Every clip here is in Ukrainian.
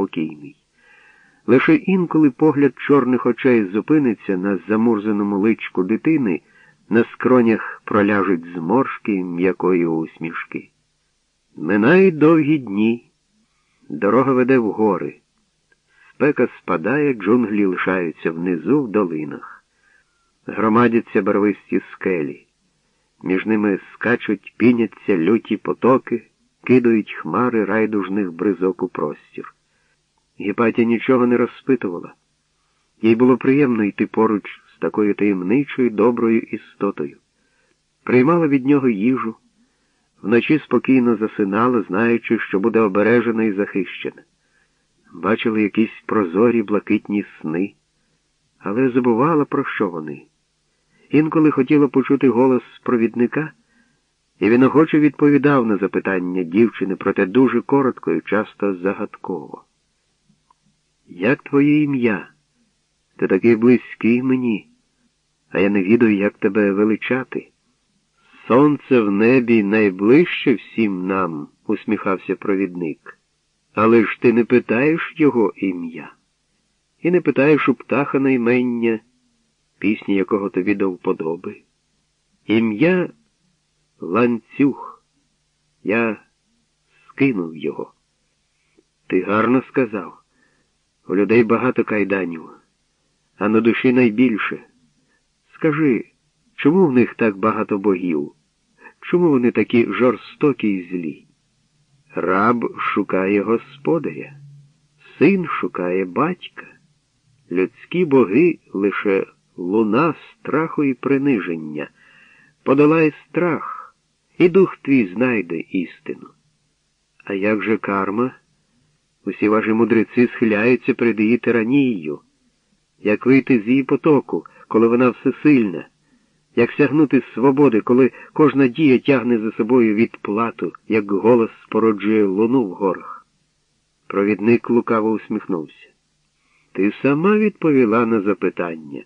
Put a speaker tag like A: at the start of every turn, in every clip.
A: спокійний. Лише інколи погляд чорних очей зупиниться на замурзаному личку дитини, на скронях проляжуть зморшки м'якої усмішки. Минають довгі дні, дорога веде в гори. Спека спадає, джунглі лишаються внизу в долинах. Громадяться барвисті скелі. Між ними скачуть, піняться люті потоки, кидають хмари райдужних бризок у простір. Гіпатія нічого не розпитувала. Їй було приємно йти поруч з такою таємничою доброю істотою. Приймала від нього їжу, вночі спокійно засинала, знаючи, що буде обережена і захищена. Бачила якісь прозорі блакитні сни, але забувала, про що вони. Інколи хотіла почути голос провідника, і він охоче відповідав на запитання дівчини, проте дуже коротко і часто загадково. Як твоє ім'я? Ти такий близький мені, а я не відаю, як тебе величати. Сонце в небі найближче всім нам, усміхався провідник. Але ж ти не питаєш його ім'я, і не питаєш у птаха наймення, пісні якого тобі до вподоби. Ім'я ланцюг. Я скинув його. Ти гарно сказав. У людей багато кайданів, а на душі найбільше. Скажи, чому в них так багато богів? Чому вони такі жорстокі і злі? Раб шукає господаря, син шукає батька. Людські боги лише луна страху і приниження. Подолай страх, і дух твій знайде істину. А як же карма? Усі ваші мудреці схиляються перед її тиранією. Як вийти з її потоку, коли вона всесильна, як сягнути свободи, коли кожна дія тягне за собою відплату, як голос спороджує луну в горах. Провідник лукаво усміхнувся. Ти сама відповіла на запитання.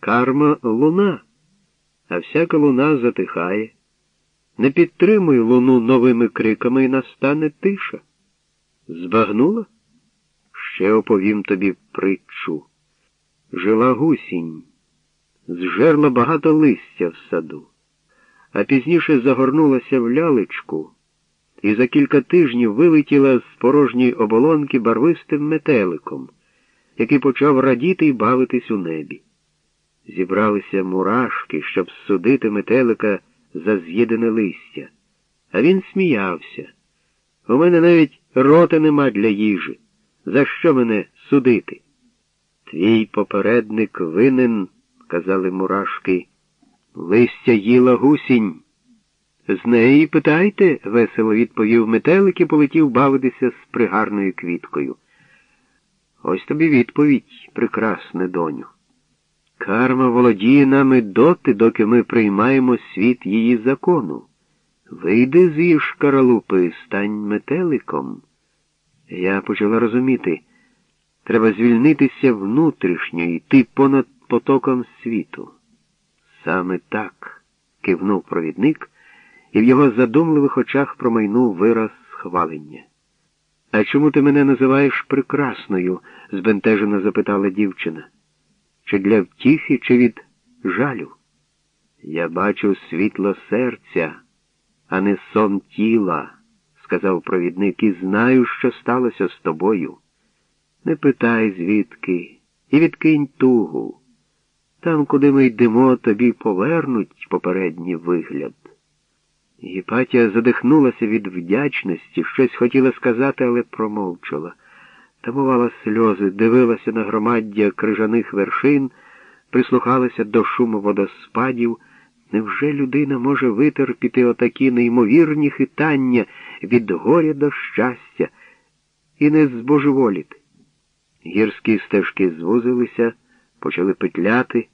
A: Карма луна, а всяка луна затихає. Не підтримуй луну новими криками і настане тиша. Збагнула? Ще оповім тобі притчу. Жила гусінь, зжерла багато листя в саду, а пізніше загорнулася в лялечку і за кілька тижнів вилетіла з порожньої оболонки барвистим метеликом, який почав радіти і бавитись у небі. Зібралися мурашки, щоб судити метелика за з'їдене листя, а він сміявся. У мене навіть рота нема для їжі. За що мене судити? Твій попередник винен, казали мурашки, листя їла гусінь. З неї питайте, весело відповів метелик і полетів бавитися з пригарною квіткою. Ось тобі відповідь, прекрасне доню. Карма володіє нами доти, доки ми приймаємо світ її закону. Вийди з її шкаралупи, стань метеликом. Я почала розуміти, треба звільнитися внутрішньо, йти понад потоком світу. Саме так, кивнув провідник, і в його задумливих очах промайнув вираз схвалення. А чому ти мене називаєш прекрасною? збентежено запитала дівчина. Чи для втіхи, чи від жалю? Я бачу світло серця а не сон тіла, сказав провідник, і знаю, що сталося з тобою. Не питай звідки, і відкинь тугу. Там, куди ми йдемо, тобі повернуть попередній вигляд. Гіпатія задихнулася від вдячності, щось хотіла сказати, але промовчала. Тамувала сльози, дивилася на громаддя крижаних вершин, прислухалася до шуму водоспадів. Невже людина може витерпіти отакі неймовірні хитання від горя до щастя і не збожеволіти? Гірські стежки звузилися, почали петляти.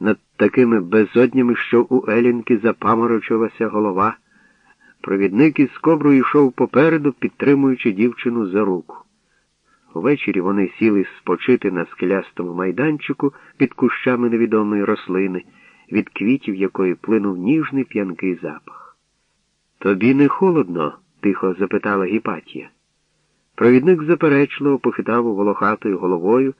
A: Над такими безоднями, що у Елінки запаморочилася голова. Провідник із коброю йшов попереду, підтримуючи дівчину за руку. Увечері вони сіли спочити на скелястому майданчику під кущами невідомої рослини від квітів якої плинув ніжний п'янкий запах. Тобі не холодно? тихо запитала Гіпатія. Провідник заперечливо похитав волохатою головою.